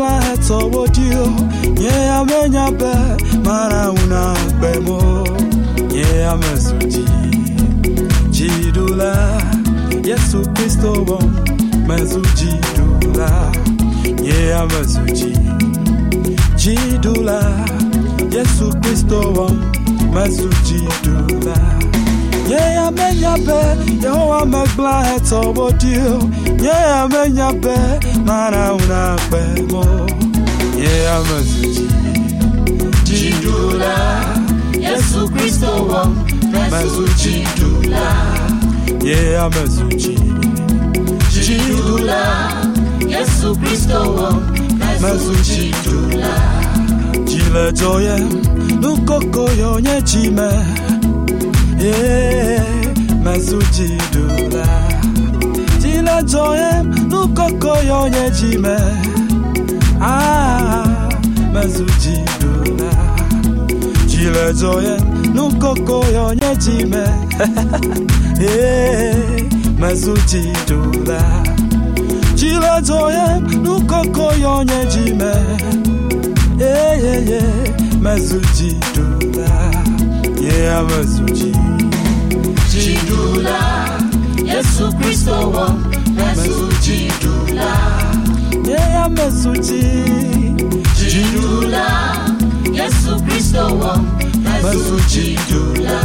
Yehowa megba eto wodio Ye amenya be mara una gbemo Ye amezuji Jidula Yesu Kristo wam mezu jidula. Ye amezuji Jidula Yesu Kristo wam mezu jidula. Ye amenya be Yehowa megba eto wodio Ye amenya be mara una gbemo Ye amezuji Jidula, Yesu Kristo wam, mezu jidula. Ye amezuji Jidula, Yesu Kristo wam, mezu jidula. Jile joye Nukoko yonye jime Ye mezuji dula Jile joye Nukoko yonye jime Ah mezuji dula Jile joye Nukoko yonye jime Ye eh, mezuji dula Jile joye Nukoko yonye jime eh, eh, yeah, yeah, yeah. Mazuji dula, yeah. Jidula, Yesu Kristo wam, mezu jidula. Yeah, Mazuji. Jidula, Yesu Kristo wam, mezu jidula.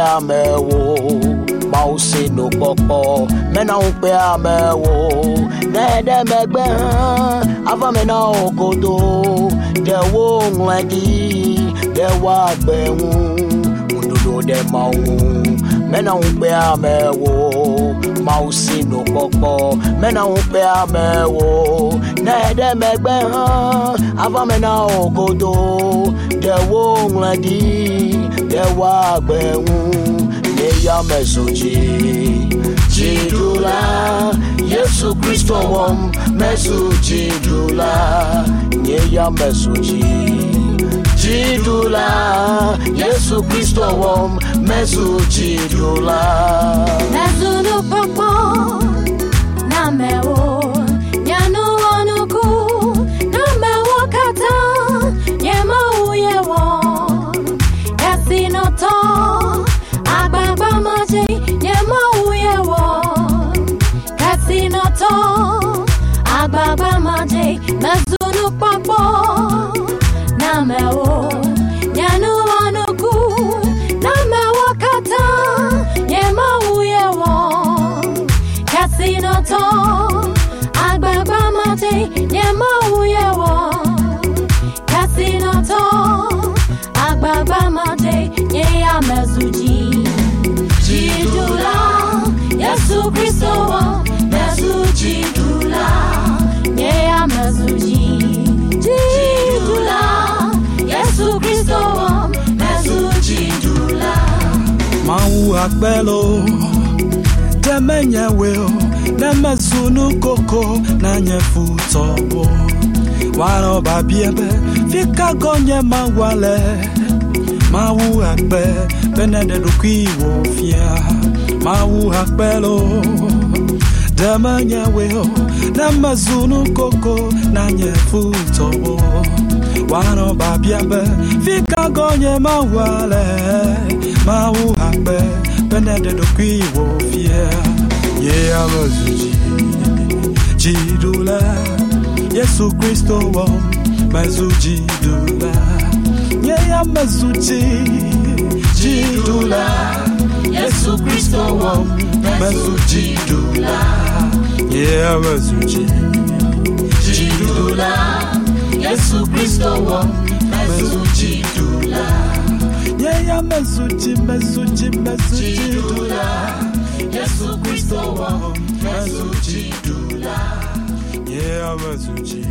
Amewo mau se no popo. Mena un pe amewo ne de me megbe ava mena okodo de wo nledi de wa gbewu undodo de mau mena un pe amewo mau se no popo. Mena un pe amewo ne de me megbe ava mena okodo de wo nledi de wa gbewu ne ya Jidula, Yesu Kristo wam, mezu jidula. ne ya mesoji Jidula, Yesu Kristo wam, mezu jidula. Nazunu yesu kristo wo mezu jidula ye amezuji jidula yesu kristo wo mezu jidula Mawu akpelo, temenye weo, nemezunu koko na nyefu tobo. Wano babiebe, fika gonye mawale. Mawu akpe, benede dukwi wofia. Mawu akpelo, temenye weo, nemezunu koko na nyefu tobo. Wano babiebe, fika gonye mawale. Mawu akpe, benede dukwi wofia. Yeah, amazuji. Jidula, Yesu Kristo wa mazuji dula. Yeah, Yesu Kristo wam, mazuji dula. Yeah, mazuji. jidula. Yesu Kristo wam, mezu jidula. Yeah, mazuji, mazuji, mazuji dula. Yesu Kristo wam, mezu jidula. Yeah, mazuji.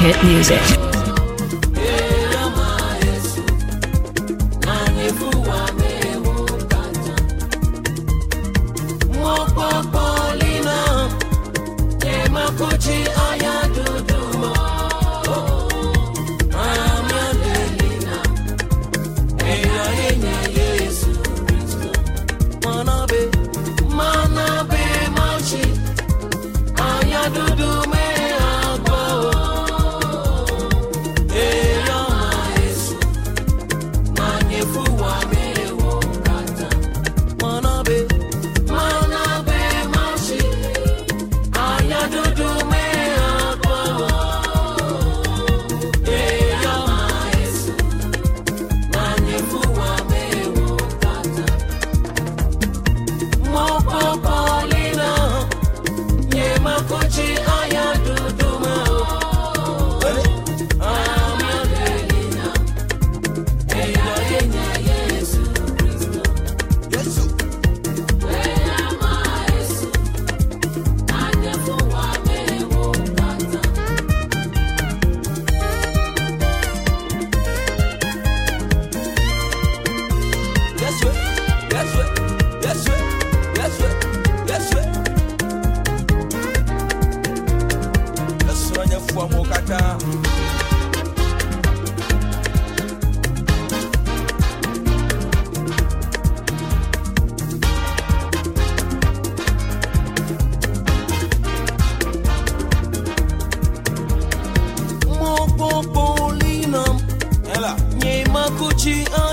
Hit music. Eya ma Yesu, aya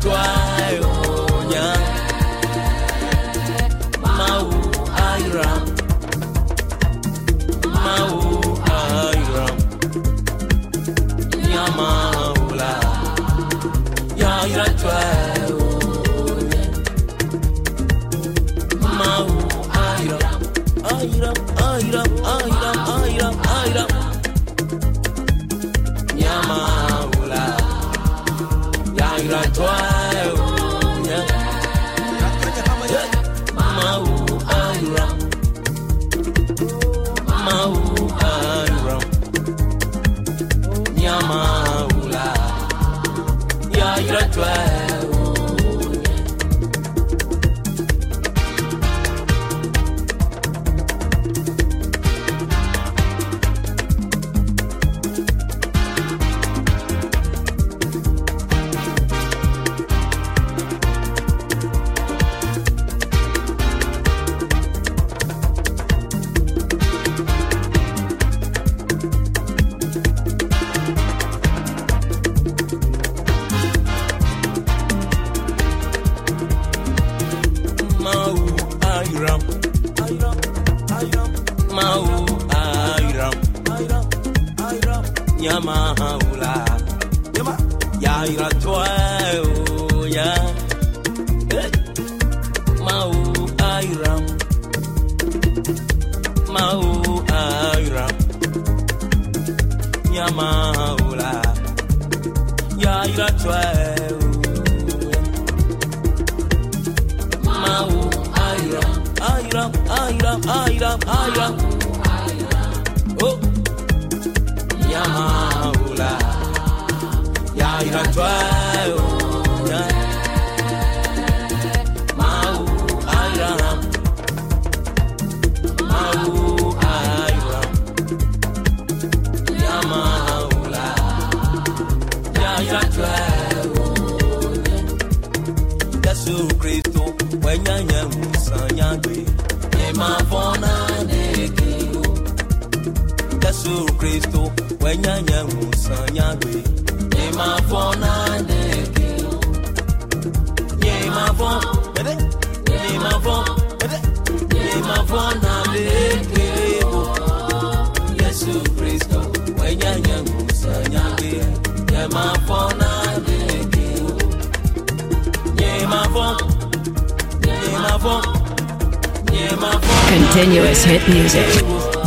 toi. ayram ayram ayram mau ayram ayram ayram nyama hula, nyama. Ya ayram Ah ja, Continuous hit music.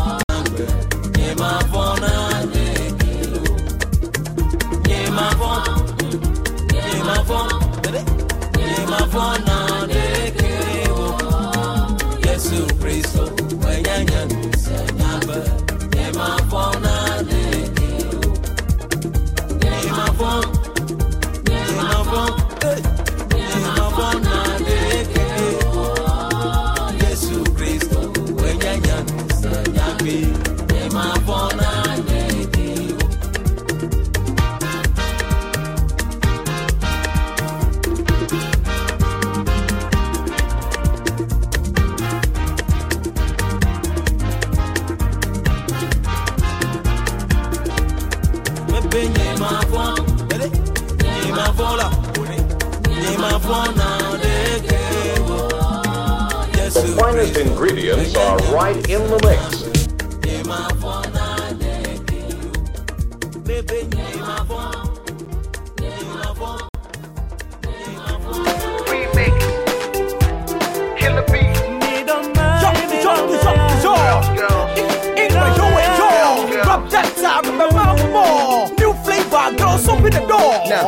in the.